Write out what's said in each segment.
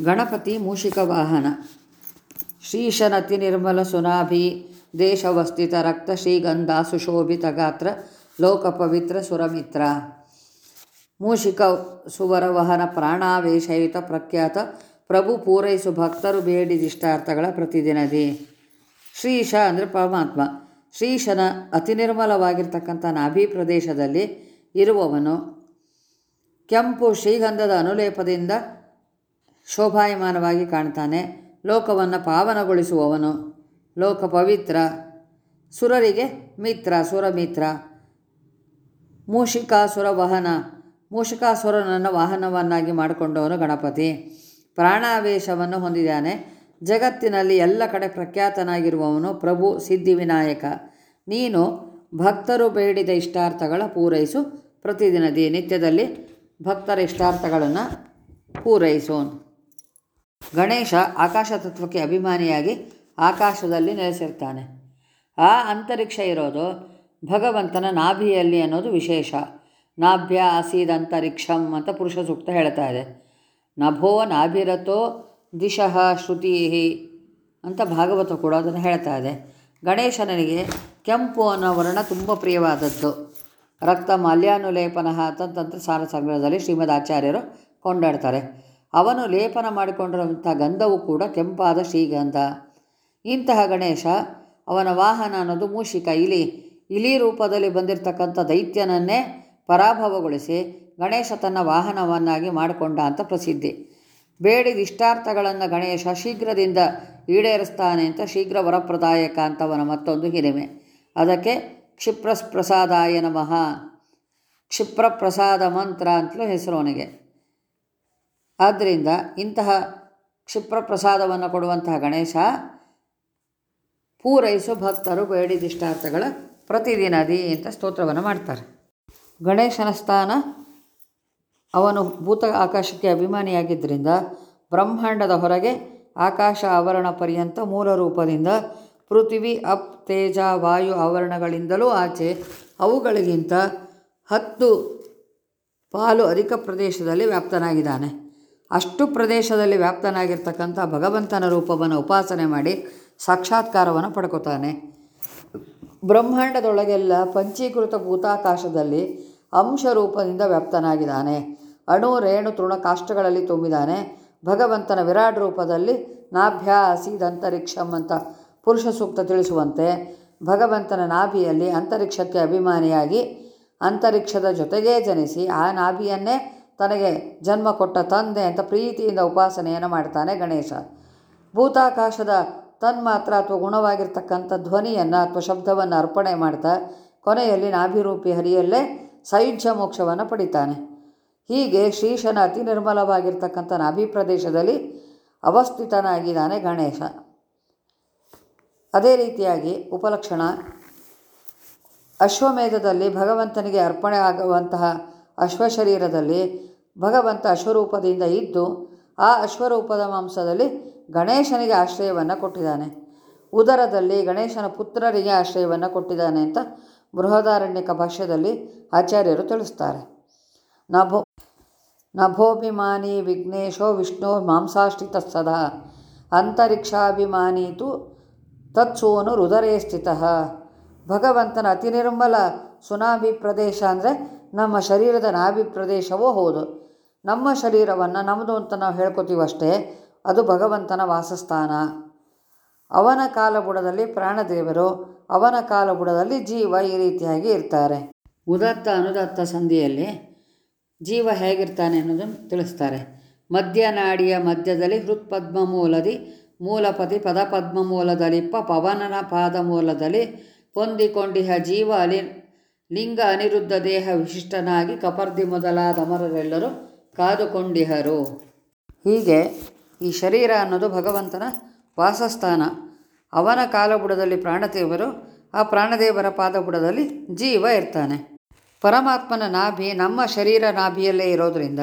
ಗಣಪತಿ ಮೂಷಿಕ ವಾಹನ. ಶ್ರೀಶನತಿ ನಿರ್ಮಲ ಸುನಾಭಿ, ದೇಶವಸ್ಥಿತ ರಕ್ತ ಶ್ರೀಗಂಧ ಸುಶೋಭಿತ ಗಾತ್ರ, ಲೋಕ ಪವಿತ್ರ ಸುರಮಿತ್ರ. ಮೂಷಿಕ ಸುವರ ವಾಹನ ಪ್ರಾಣಾವೇಶಯುತ ಪ್ರಖ್ಯಾತ, ಪ್ರಭು ಪೂರೈಸು ಭಕ್ತರು ಬೇಡಿದಿಷ್ಟಾರ್ಥಗಳ ಪ್ರತಿದಿನದಿ. ಶ್ರೀಶ ಅಂದರೆ ಪರಮಾತ್ಮ. ಶ್ರೀಶನ ಅತಿ ನಿರ್ಮಲವಾಗಿರ್ತಕ್ಕಂಥ ನಾಭಿ ಪ್ರದೇಶದಲ್ಲಿ ಇರುವವನು ಕೆಂಪು ಶ್ರೀಗಂಧದ ಅನುಲೇಪದಿಂದ ಶೋಭಾಯಮಾನವಾಗಿ ಕಾಣ್ತಾನೆ. ಲೋಕವನ್ನು ಪಾವನಗೊಳಿಸುವವನು. ಲೋಕ ಪವಿತ್ರ. ಸುರರಿಗೆ ಮಿತ್ರ, ಸುರಮಿತ್ರ. ಮೂಷಿಕಾಸುರ ವಾಹನ. ಮೂಷಿಕಾಸುರನನ್ನು ವಾಹನವನ್ನಾಗಿ ಮಾಡಿಕೊಂಡವನು ಗಣಪತಿ. ಪ್ರಾಣಾವೇಶವನ್ನು ಹೊಂದಿದ್ದಾನೆ. ಜಗತ್ತಿನಲ್ಲಿ ಎಲ್ಲ ಕಡೆ ಪ್ರಖ್ಯಾತನಾಗಿರುವವನು ಪ್ರಭು ಸಿದ್ಧಿವಿನಾಯಕ ನೀನು ಭಕ್ತರು ಬೇಡಿದ ಇಷ್ಟಾರ್ಥಗಳ ಪೂರೈಸು. ಪ್ರತಿದಿನದಿ ನಿತ್ಯದಲ್ಲಿ ಭಕ್ತರ ಇಷ್ಟಾರ್ಥಗಳನ್ನು ಪೂರೈಸೋನು. ಗಣೇಶ ಆಕಾಶ ತತ್ವಕ್ಕೆ ಅಭಿಮಾನಿಯಾಗಿ ಆಕಾಶದಲ್ಲಿ ನೆಲೆಸಿರ್ತಾನೆ. ಆ ಅಂತರಿಕ್ಷ ಇರೋದು ಭಗವಂತನ ನಾಭಿಯಲ್ಲಿ ಅನ್ನೋದು ವಿಶೇಷ. ನಾಭ್ಯ ಆಸೀದ್ ಅಂತರಿಕ್ಷಂ ಅಂತ ಪುರುಷ ಸೂಕ್ತ ಹೇಳ್ತಾ ಇದೆ. ನಭೋ ನಾಭಿರತೋ ದಿಶಃ ಶ್ರುತಿ ಅಂತ ಭಾಗವತ ಕೂಡ ಅದನ್ನು ಹೇಳ್ತಾ ಇದೆ. ಗಣೇಶನಿಗೆ ಕೆಂಪು ಅನ್ನೋ ವರ್ಣ ತುಂಬ ಪ್ರಿಯವಾದದ್ದು. ರಕ್ತ ಮಾಲ್ಯಾನುಲೇಪನ ತಂತ್ರ ಸಾರ ಸಂಗ್ರಹದಲ್ಲಿ ಶ್ರೀಮದ್ ಆಚಾರ್ಯರು ಕೊಂಡಾಡ್ತಾರೆ. ಅವನು ಲೇಪನ ಮಾಡಿಕೊಂಡಿರುವಂಥ ಗಂಧವು ಕೂಡ ಕೆಂಪಾದ ಶ್ರೀಗಂಧ. ಇಂತಹ ಗಣೇಶ, ಅವನ ವಾಹನ ಅನ್ನೋದು ಮೂಷಿಕ, ಇಲಿ. ಇಲಿ ರೂಪದಲ್ಲಿ ಬಂದಿರತಕ್ಕಂಥ ದೈತ್ಯನನ್ನೇ ಪರಾಭವಗೊಳಿಸಿ ಗಣೇಶ ತನ್ನ ವಾಹನವನ್ನಾಗಿ ಮಾಡಿಕೊಂಡ ಅಂತ ಪ್ರಸಿದ್ಧಿ. ಬೇಡಿದ ಇಷ್ಟಾರ್ಥಗಳನ್ನು ಗಣೇಶ ಶೀಘ್ರದಿಂದ ಈಡೇರಿಸ್ತಾನೆ ಅಂತ ಶೀಘ್ರ ವರಪ್ರದಾಯಕ ಅಂತವನ ಮತ್ತೊಂದು ಹಿರಿಮೆ. ಅದಕ್ಕೆ ಕ್ಷಿಪ್ರ ಪ್ರಸಾದಾಯ ನಮಃ. ಕ್ಷಿಪ್ರ ಪ್ರಸಾದ ಮಂತ್ರ ಅಂತಲೂ ಹೆಸರು ಅವನಿಗೆ. ಆದ್ದರಿಂದ ಇಂತಹ ಕ್ಷಿಪ್ರ ಪ್ರಸಾದವನ್ನು ಕೊಡುವಂತಹ ಗಣೇಶ ಪೂರೈಸು ಭಕ್ತರು ಬೇಡಿದಿಷ್ಟಾರ್ಥಗಳ ಪ್ರತಿದಿನದಿ ಅಂತ ಸ್ತೋತ್ರವನ್ನು ಮಾಡ್ತಾರೆ. ಗಣೇಶನ ಸ್ಥಾನ, ಅವನು ಭೂತ ಆಕಾಶಕ್ಕೆ ಅಭಿಮಾನಿಯಾಗಿದ್ದರಿಂದ ಬ್ರಹ್ಮಾಂಡದ ಹೊರಗೆ ಆಕಾಶ ಆವರಣ ಪರ್ಯಂತ ಮೂಲ ರೂಪದಿಂದ ಪೃಥ್ವಿ, ಅಪ್, ತೇಜ, ವಾಯು ಆವರಣಗಳಿಂದಲೂ ಆಚೆ, ಅವುಗಳಿಗಿಂತ ಹತ್ತು ಪಾಲು ಅಧಿಕ ಪ್ರದೇಶದಲ್ಲಿ ವ್ಯಾಪ್ತನಾಗಿದ್ದಾನೆ. ಅಷ್ಟು ಪ್ರದೇಶದಲ್ಲಿ ವ್ಯಾಪ್ತನಾಗಿರ್ತಕ್ಕಂಥ ಭಗವಂತನ ರೂಪವನ್ನು ಉಪಾಸನೆ ಮಾಡಿ ಸಾಕ್ಷಾತ್ಕಾರವನ್ನು ಪಡ್ಕೋತಾನೆ. ಬ್ರಹ್ಮಾಂಡದೊಳಗೆಲ್ಲ ಪಂಚೀಕೃತ ಭೂತಾಕಾಶದಲ್ಲಿ ಅಂಶ ರೂಪದಿಂದ ವ್ಯಾಪ್ತನಾಗಿದ್ದಾನೆ. ಅಣು, ರೇಣು, ತೃಣ ಕಾಷ್ಟಗಳಲ್ಲಿ ತುಂಬಿದ್ದಾನೆ. ಭಗವಂತನ ವಿರಾಟ್ ರೂಪದಲ್ಲಿ ನಾಭ್ಯಾಸಿ ದಂತರಿಕ್ಷಂ ಅಂತ ಪುರುಷ ಸೂಕ್ತ ತಿಳಿಸುವಂತೆ ಭಗವಂತನ ನಾಭಿಯಲ್ಲಿ ಅಂತರಿಕ್ಷಕ್ಕೆ ಅಭಿಮಾನಿಯಾಗಿ ಅಂತರಿಕ್ಷದ ಜೊತೆಗೇ ಜನಿಸಿ ಆ ನಾಭಿಯನ್ನೇ ತನಗೆ ಜನ್ಮ ಕೊಟ್ಟ ತಂದೆ ಅಂತ ಪ್ರೀತಿಯಿಂದ ಉಪಾಸನೆಯನ್ನು ಮಾಡ್ತಾನೆ ಗಣೇಶ. ಭೂತಾಕಾಶದ ತನ್ಮಾತ್ರ ಅಥವಾ ಗುಣವಾಗಿರ್ತಕ್ಕಂಥ ಧ್ವನಿಯನ್ನು ಅಥವಾ ಶಬ್ದವನ್ನು ಅರ್ಪಣೆ ಮಾಡ್ತಾ ಕೊನೆಯಲ್ಲಿ ನಾಭಿರೂಪಿ ಹರಿಯಲ್ಲೇ ಸೈಜ್ಯ ಮೋಕ್ಷವನ್ನು ಪಡಿತಾನೆ. ಹೀಗೆ ಶ್ರೀಶನ ಅತಿ ನಿರ್ಮಲವಾಗಿರ್ತಕ್ಕಂಥ ನಾಭಿ ಪ್ರದೇಶದಲ್ಲಿ ಅವಸ್ಥಿತನಾಗಿದ್ದಾನೆ ಗಣೇಶ. ಅದೇ ರೀತಿಯಾಗಿ ಉಪಲಕ್ಷಣ ಅಶ್ವಮೇಧದಲ್ಲಿ ಭಗವಂತನಿಗೆ ಅರ್ಪಣೆ ಆಗುವಂತಹ ಅಶ್ವಶರೀರದಲ್ಲಿ ಭಗವಂತ ಅಶ್ವರೂಪದಿಂದ ಇದ್ದು ಆ ಅಶ್ವರೂಪದ ಮಾಂಸದಲ್ಲಿ ಗಣೇಶನಿಗೆ ಆಶ್ರಯವನ್ನು ಕೊಟ್ಟಿದ್ದಾನೆ. ಉದರದಲ್ಲಿ ಗಣೇಶನ ಪುತ್ರರಿಗೆ ಆಶ್ರಯವನ್ನು ಕೊಟ್ಟಿದ್ದಾನೆ ಅಂತ ಬೃಹದಾರಣ್ಯಕ ಭಾಷ್ಯದಲ್ಲಿ ಆಚಾರ್ಯರು ತಿಳಿಸ್ತಾರೆ. ನಭೋ, ನಭೋಭಿಮಾನಿ ವಿಘ್ನೇಶೋ ವಿಷ್ಣು ಮಾಂಸಾಶ್ರಿತ ಸದಾ ಅಂತರಿಕ್ಷಾಭಿಮಾನೀತು ತತ್ಸೂನು ಹೃದರೇ ಸ್ಥಿತ. ಭಗವಂತನ ಅತಿ ನಿರ್ಮಲ ಸುನಾಭಿ ಪ್ರದೇಶ ಅಂದರೆ ನಮ್ಮ ಶರೀರದ ನಾಭಿ ಪ್ರದೇಶವೂ ಹೌದು. ನಮ್ಮ ಶರೀರವನ್ನು ನಮ್ಮದು ಅಂತ ನಾವು ಹೇಳ್ಕೊತೀವಷ್ಟೇ, ಅದು ಭಗವಂತನ ವಾಸಸ್ಥಾನ. ಅವನ ಕಾಲಬುಡದಲ್ಲಿ ಪ್ರಾಣದೇವರು, ಅವನ ಕಾಲಬುಡದಲ್ಲಿ ಜೀವ ಈ ರೀತಿಯಾಗಿ ಇರ್ತಾರೆ. ಉದತ್ತ ಅನುದತ್ತ ಸಂಧಿಯಲ್ಲಿ ಜೀವ ಹೇಗಿರ್ತಾನೆ ಅನ್ನೋದನ್ನು ತಿಳಿಸ್ತಾರೆ. ಮಧ್ಯನಾಡಿಯ ಮಧ್ಯದಲ್ಲಿ ಹೃತ್ಪದ್ಮ ಮೂಲದಿ ಮೂಲಪತಿ ಪದಪದ್ಮ ಮೂಲದಲ್ಲಿ ಪವನನ ಪಾದ ಮೂಲದಲ್ಲಿ ಹೊಂದಿಕೊಂಡಿಹ ಜೀವ ಅಲಿ ಲಿಂಗ ಅನಿರುದ್ಧ ದೇಹ ವಿಶಿಷ್ಟನಾಗಿ ಕಪರ್ದಿ ಮೊದಲಾದ ಅಮರರೆಲ್ಲರೂ ಕಾದುಕೊಂಡಿಹರು. ಹೀಗೆ ಈ ಶರೀರ ಅನ್ನೋದು ಭಗವಂತನ ವಾಸಸ್ಥಾನ. ಅವನ ಕಾಲಬುಡದಲ್ಲಿ ಪ್ರಾಣದೇವರು, ಆ ಪ್ರಾಣದೇವರ ಪಾದಬುಡದಲ್ಲಿ ಜೀವ ಇರ್ತಾನೆ. ಪರಮಾತ್ಮನ ನಾಭಿ ನಮ್ಮ ಶರೀರ ನಾಭಿಯಲ್ಲೇ ಇರೋದರಿಂದ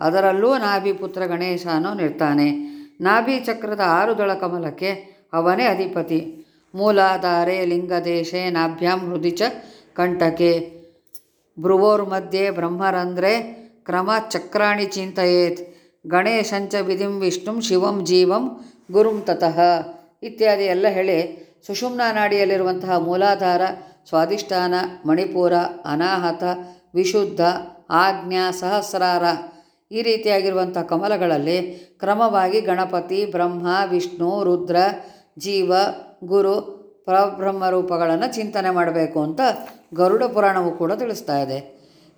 ಅದರಲ್ಲೂ ನಾಭಿ ಪುತ್ರ ಗಣೇಶನೂ ನಿರ್ತಾನೆ. ನಾಭಿ ಚಕ್ರದ ಆರು ದಳ ಕಮಲಕ್ಕೆ ಅವನೇ ಅಧಿಪತಿ. ಮೂಲಾಧಾರೆ ಲಿಂಗದೇಶೆ ನಾಭ್ಯಾಂ ಹೃದಿ ಚ ಕಂಟಕೆ. ಭ್ರುವೋರ್ಮಧ್ಯೆ ಬ್ರಹ್ಮರಂದ್ರೆ ಕ್ರಮ ಚಕ್ರಾಣಿ ಚಿಂತೆಯೇತ್. ಗಣೇಶಂಚ ವಿಧಿಂ ವಿಷ್ಣುಂ ಶಿವಂ ಜೀವಂ ಗುರುಂ ತತಃ. ಇತ್ಯಾದಿ ಎಲ್ಲ ಹೇಳಿ ಸುಷುಮ್ನ ನಾಡಿಯಲ್ಲಿರುವಂತಹ ಮೂಲಾಧಾರ ಸ್ವಾದಿಷ್ಠಾನ ಮಣಿಪುರ, ಅನಾಹತ, ವಿಶುದ್ಧ, ಆಜ್ಞಾ, ಸಹಸ್ರಾರ ಈ ರೀತಿಯಾಗಿರುವಂಥ ಕಮಲಗಳಲ್ಲಿ ಕ್ರಮವಾಗಿ ಗಣಪತಿ, ಬ್ರಹ್ಮ, ವಿಷ್ಣು, ರುದ್ರ, ಜೀವ, ಗುರು ಪರಬ್ರಹ್ಮ ರೂಪಗಳನ್ನು ಚಿಂತನೆ ಮಾಡಬೇಕು ಅಂತ ಗರುಡ ಪುರಾಣವು ಕೂಡ ತಿಳಿಸ್ತಾ ಇದೆ.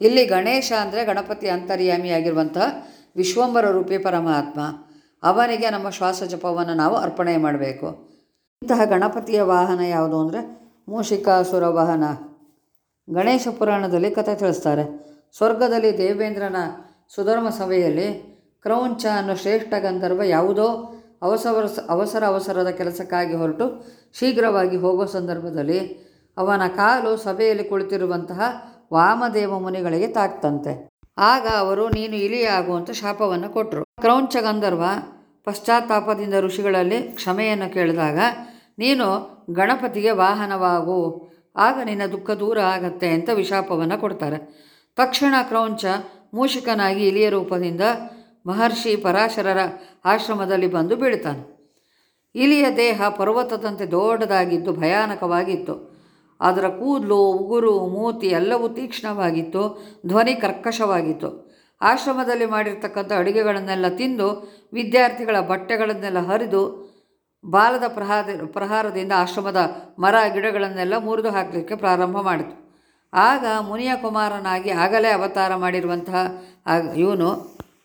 ಇಲ್ಲಿ ಗಣೇಶ ಅಂದರೆ ಗಣಪತಿ ಅಂತರ್ಯಾಮಿಯಾಗಿರುವಂತಹ ವಿಶ್ವಂಬರ ರೂಪಿ ಪರಮಾತ್ಮ. ಅವನಿಗೆ ನಮ್ಮ ಶ್ವಾಸ ಜಪವನ್ನು ನಾವು ಅರ್ಪಣೆ ಮಾಡಬೇಕು. ಇಂತಹ ಗಣಪತಿಯ ವಾಹನ ಯಾವುದು ಅಂದರೆ ಮೂಷಿಕಾಸುರ ವಾಹನ. ಗಣೇಶ ಪುರಾಣದಲ್ಲಿ ಕಥೆ ತಿಳಿಸ್ತಾರೆ. ಸ್ವರ್ಗದಲ್ಲಿ ದೇವೇಂದ್ರನ ಸುಧರ್ಮ ಸಭೆಯಲ್ಲಿ ಕ್ರೌಂಚ ಅನ್ನೋ ಶ್ರೇಷ್ಠ ಗಂಧರ್ವ ಯಾವುದೋ ಅವಸರ ಅವಸರ ಅವಸರದ ಕೆಲಸಕ್ಕಾಗಿ ಹೊರಟು ಶೀಘ್ರವಾಗಿ ಹೋಗೋ ಸಂದರ್ಭದಲ್ಲಿ ಅವನ ಕಾಲು ಸಭೆಯಲ್ಲಿ ಕುಳಿತಿರುವಂತಹ ವಾಮದೇವ ಮುನಿಗಳಿಗೆ ತಾಕ್ತಂತೆ. ಆಗ ಅವರು, ನೀನು ಇಲಿಯಾಗುವಂಥ ಶಾಪವನ್ನು ಕೊಟ್ಟರು ಕ್ರೌಂಚ ಗಂಧರ್ವ ಪಶ್ಚಾತ್ತಾಪದಿಂದ ಋಷಿಗಳಲ್ಲಿ ಕ್ಷಮೆಯನ್ನು ಕೇಳಿದಾಗ, ನೀನು ಗಣಪತಿಗೆ ವಾಹನವಾಗು, ಆಗ ನಿನ್ನ ದುಃಖ ದೂರ ಆಗತ್ತೆ ಅಂತ ವಿಶಾಪವನ್ನು ಕೊಡ್ತಾರೆ. ತಕ್ಷಣ ಕ್ರೌಂಚ ಮೂಷಿಕನಾಗಿ ಇಲಿಯ ರೂಪದಿಂದ ಮಹರ್ಷಿ ಪರಾಶರರ ಆಶ್ರಮದಲ್ಲಿ ಬಂದು ಬೀಳ್ತಾನೆ. ಇಲಿಯ ದೇಹ ಪರ್ವತದಂತೆ ದೊಡ್ಡದಾಗಿದ್ದು ಭಯಾನಕವಾಗಿತ್ತು. ಅದರ ಕೂದಲು, ಉಗುರು, ಮೂತಿ ಎಲ್ಲವೂ ತೀಕ್ಷ್ಣವಾಗಿತ್ತು, ಧ್ವನಿ ಕರ್ಕಶವಾಗಿತ್ತು. ಆಶ್ರಮದಲ್ಲಿ ಮಾಡಿರ್ತಕ್ಕಂಥ ಅಡುಗೆಗಳನ್ನೆಲ್ಲ ತಿಂದು, ವಿದ್ಯಾರ್ಥಿಗಳ ಬಟ್ಟೆಗಳನ್ನೆಲ್ಲ ಹರಿದು, ಬಾಲದ ಪ್ರಹಾರ, ಪ್ರಹಾರದಿಂದ ಆಶ್ರಮದ ಮರ, ಗಿಡಗಳನ್ನೆಲ್ಲ ಮುರಿದು ಹಾಕಲಿಕ್ಕೆ ಪ್ರಾರಂಭ ಮಾಡಿತು. ಆಗ ಮುನಿಯ ಕುಮಾರನಾಗಿ ಆಗಲೇ ಅವತಾರ ಮಾಡಿರುವಂತಹ ಇವನು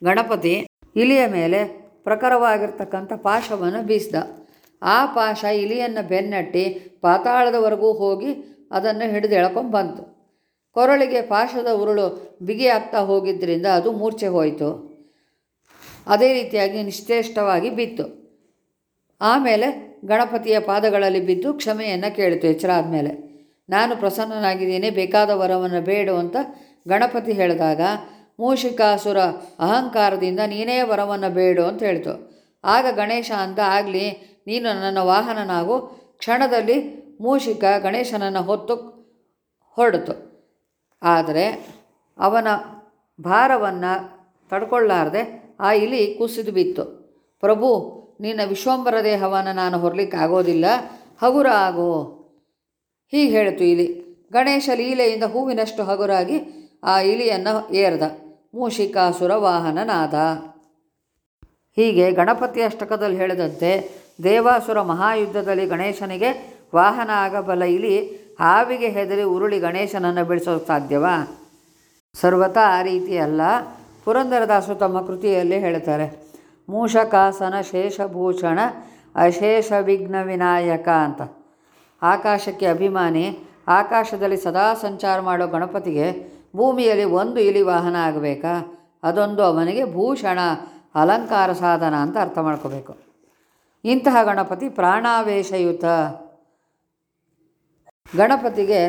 ಗಣಪತಿ ಇಲಿಯ ಮೇಲೆ ಪ್ರಖರವಾಗಿರ್ತಕ್ಕಂಥ ಪಾಶವನ್ನು ಬೀಸಿದ. ಆ ಪಾಶ ಇಲಿಯನ್ನು ಬೆನ್ನಟ್ಟಿ ಪಾತಾಳದವರೆಗೂ ಹೋಗಿ ಅದನ್ನು ಹಿಡಿದು ಎಳ್ಕೊಂಬಂತು ಕೊರಳಿಗೆ ಪಾಶದ ಉರುಳು ಬಿಗಿಯಾಗ್ತಾ ಹೋಗಿದ್ದರಿಂದ ಅದು ಮೂರ್ಛೆ ಹೋಯಿತು. ಅದೇ ರೀತಿಯಾಗಿ ನಿಶ್ಚೇಷ್ಟವಾಗಿ ಬಿತ್ತು. ಆಮೇಲೆ ಗಣಪತಿಯ ಪಾದಗಳಲ್ಲಿ ಬಿದ್ದು ಕ್ಷಮೆಯನ್ನು ಕೇಳಿತು ಎಚ್ಚರ ಆದಮೇಲೆ. ನಾನು ಪ್ರಸನ್ನನಾಗಿದ್ದೀನಿ, ಬೇಕಾದ ವರವನ್ನು ಬೇಡು ಅಂತ ಗಣಪತಿ ಹೇಳಿದಾಗ, ಮೂಷಿಕಾಸುರ ಅಹಂಕಾರದಿಂದ ನೀನೇ ವರವನ್ನು ಬೇಡು ಅಂತ ಹೇಳ್ತು. ಆಗ ಗಣೇಶ ಅಂತ ಆಗಲಿ ನೀನು ನನ್ನ ವಾಹನನಾಗು, ಕ್ಷಣದಲ್ಲಿ ಮೂಷಿಕ ಗಣೇಶನನ್ನು ಹೊತ್ತು ಹೊರಡಿತು. ಆದರೆ ಅವನ ಭಾರವನ್ನು ತಡ್ಕೊಳ್ಳಾರ್ದೆ ಆ ಇಲಿ ಕುಸಿದು ಬಿತ್ತು. ಪ್ರಭು, ನಿನ್ನ ವಿಶ್ವಂಬರ ದೇಹವನ್ನು ನಾನು ಹೊರಲಿಕ್ಕೆ ಆಗೋದಿಲ್ಲ ಹಗುರ ಆಗೋ ಹೀಗೆ ಹೇಳಿತು ಇಲಿ. ಗಣೇಶ ಲೀಲೆಯಿಂದ ಹೂವಿನಷ್ಟು ಹಗುರಾಗಿ ಆ ಇಲಿಯನ್ನು ಏರ್ದ. ಮೂಷಿಕಾಸುರ ವಾಹನನಾದ ಹೀಗೆ ಗಣಪತಿ ಅಷ್ಟಕದಲ್ಲಿ ಹೇಳಿದಂತೆ ದೇವಾಸುರ ಮಹಾಯುದ್ಧದಲ್ಲಿ ಗಣೇಶನಿಗೆ ವಾಹನ ಆಗಬಲ್ಲ ಇಲಿ ಹಾವಿಗೆ ಹೆದರಿ ಉರುಳಿ ಗಣೇಶನನ್ನು ಬಿಡಿಸೋದು ಸಾಧ್ಯವಾ? ಸರ್ವತ ಆ ರೀತಿ ಅಲ್ಲ. ಪುರಂದರದಾಸರು ತಮ್ಮ ಕೃತಿಯಲ್ಲಿ ಹೇಳ್ತಾರೆ. ಮೂಷಕಾಸನ ಶೇಷಭೂಷಣ, ಅಶೇಷ ವಿಘ್ನ ವಿನಾಯಕ ಅಂತ. ಆಕಾಶಕ್ಕೆ ಅಭಿಮಾನಿ, ಆಕಾಶದಲ್ಲಿ ಸದಾ ಸಂಚಾರ ಮಾಡೋ ಗಣಪತಿಗೆ ಭೂಮಿಯಲ್ಲಿ ಒಂದು ಇಲಿ ವಾಹನ ಆಗಬೇಕಾ? ಅದೊಂದು ಅವನಿಗೆ ಭೂಷಣ, ಅಲಂಕಾರ ಸಾಧನ ಅಂತ ಅರ್ಥ ಮಾಡ್ಕೋಬೇಕು. ಇಂತಹ ಗಣಪತಿ ಪ್ರಾಣಾವೇಶಯುತ. ಗಣಪತಿಗೆ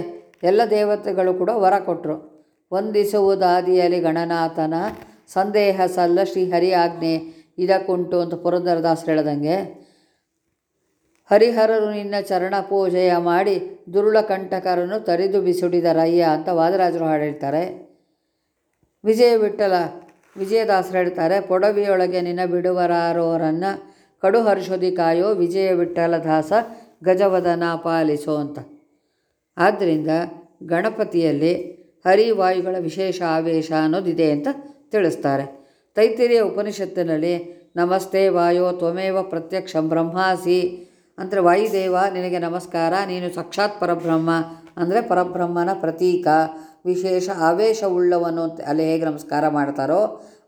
ಎಲ್ಲ ದೇವತೆಗಳು ಕೂಡ ವರ ಕೊಟ್ಟರು ವಂದಿಸುವುದಾದಿಯಲ್ಲಿ ಗಣನಾಥನ, ಸಂದೇಹ ಸಲ್ಲ ಶ್ರೀ ಹರಿ ಆಜ್ಞೆ ಇದಕ್ಕುಂಟು ಅಂತ ಪುರಂದರದಾಸರು ಹೇಳ್ದಂಗೆ. ಹರಿಹರರು ನಿನ್ನ ಚರಣ ಪೂಜೆಯ ಮಾಡಿ ದುರುಳ ಕಂಟಕರನ್ನು ತರಿದು ಬಿಸುಡಿದರಯ್ಯ ಅಂತ ವಾದರಾಜರು ಹಾಡಿರ್ತಾರೆ ವಿಜಯ ವಿಠಲ ವಿಜಯದಾಸರು ಹೇಳ್ತಾರೆ, ಪೊಡವಿಯೊಳಗೆ ನಿನ್ನ ಬಿಡುವರಾರೋರನ್ನು ಕಡು ಹರ್ಷೋದಿ ಕಾಯೋ ವಿಜಯ ವಿಠಲದಾಸ ಗಜವದನ ಪಾಲಿಸೋ ಅಂತ. ಆದ್ದರಿಂದ ಗಣಪತಿಯಲ್ಲಿ ಹರಿವಾಯುಗಳ ವಿಶೇಷ ಆವೇಶ ಅನ್ನೋದಿದೆ ಅಂತ ತಿಳಿಸ್ತಾರೆ. ತೈತಿರಿಯ ಉಪನಿಷತ್ತಿನಲ್ಲಿ ನಮಸ್ತೆ ವಾಯೋ ತ್ವಮೇವ ಪ್ರತ್ಯಕ್ಷ ಬ್ರಹ್ಮಾಸಿ ಅಂದರೆ ವಾಯುದೇವ ನಿನಗೆ ನಮಸ್ಕಾರ, ನೀನು ಸಾಕ್ಷಾತ್ ಪರಬ್ರಹ್ಮ ಅಂದರೆ ಪರಬ್ರಹ್ಮನ ಪ್ರತೀಕ, ವಿಶೇಷ ಆವೇಶವುಳ್ಳವನು ಅಲ್ಲಿ ಹೇಗೆ ನಮಸ್ಕಾರ ಮಾಡ್ತಾರೋ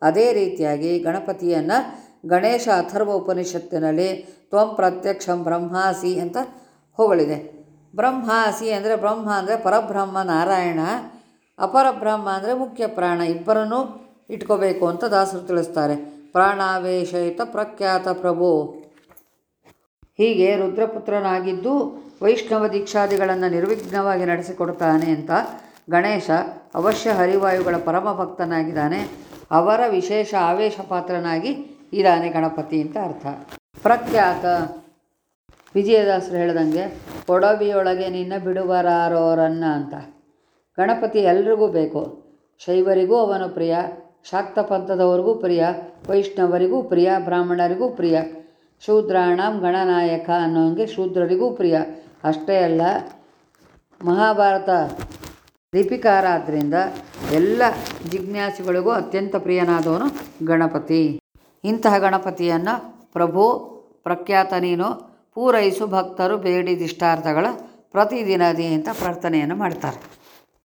ಅದೇ ರೀತಿಯಾಗಿ ಗಣಪತಿಯನ್ನು ಗಣೇಶ ಅಥರ್ವ ಉಪನಿಷತ್ತಿನಲ್ಲಿ ತ್ವಂ ಪ್ರತ್ಯಕ್ಷಂ ಬ್ರಹ್ಮಾಸಿ ಅಂತ ಹೊಗಳಿದೆ. ಬ್ರಹ್ಮಾಸಿ ಅಂದರೆ ಬ್ರಹ್ಮ ಅಂದರೆ ಪರಬ್ರಹ್ಮ, ನಾರಾಯಣ, ಅಪರಬ್ರಹ್ಮ ಅಂದರೆ ಮುಖ್ಯ ಪ್ರಾಣ, ಇಬ್ಬರನ್ನೂ ಇಟ್ಕೋಬೇಕು ಅಂತ ದಾಸರು ತಿಳಿಸ್ತಾರೆ. ಪ್ರಾಣಾವೇಶಯುತ ಪ್ರಖ್ಯಾತ ಪ್ರಭು. ಹೀಗೆ ರುದ್ರಪುತ್ರನಾಗಿದ್ದು ವೈಷ್ಣವ ದೀಕ್ಷಾದಿಗಳನ್ನು ನಿರ್ವಿಘ್ನವಾಗಿ ನಡೆಸಿಕೊಡ್ತಾನೆ ಅಂತ ಗಣೇಶ ಅವಶ್ಯ ಹರಿವಾಯುಗಳ ಪರಮ ಭಕ್ತನಾಗಿದ್ದಾನೆ ಅವರ ವಿಶೇಷ ಆವೇಶ ಪಾತ್ರನಾಗಿ ಇದ್ದಾನೆ ಗಣಪತಿ ಅಂತ ಅರ್ಥ. ಪ್ರಖ್ಯಾತ ವಿಜಯದಾಸರು ಹೇಳ್ದಂಗೆ, ಕೊಡವಿಯೊಳಗೆ ನಿನ್ನ ಬಿಡುವರಾರೋರನ್ನ ಅಂತ. ಗಣಪತಿ ಎಲ್ರಿಗೂ ಬೇಕು. ಶೈವರಿಗೂ ಅವನು ಪ್ರಿಯ ಶಾಕ್ತ ಪಂಥದವರಿಗೂ ಪ್ರಿಯ, ವೈಷ್ಣವರಿಗೂ ಪ್ರಿಯ, ಬ್ರಾಹ್ಮಣರಿಗೂ ಪ್ರಿಯ, ಶೂದ್ರಾಣಂ ಗಣನಾಯಕ ಅನ್ನೋಂಗೆ ಶೂದ್ರರಿಗೂ ಪ್ರಿಯ. ಅಷ್ಟೇ ಅಲ್ಲ, ಮಹಾಭಾರತ ಲಿಪಿಕಾರ ಎಲ್ಲ ಜಿಜ್ಞಾಸಿಗಳಿಗೂ ಅತ್ಯಂತ ಪ್ರಿಯನಾದವನು ಗಣಪತಿ. ಇಂತಹ ಗಣಪತಿಯನ್ನು ಪ್ರಭು ಪ್ರಖ್ಯಾತ ನೀನು ಪೂರೈಸು ಭಕ್ತರು ಬೇಡಿದಿಷ್ಟಾರ್ಥಗಳ ಪ್ರತಿದಿನದಿ ಅಂತ ಪ್ರಾರ್ಥನೆಯನ್ನು ಮಾಡ್ತಾರೆ.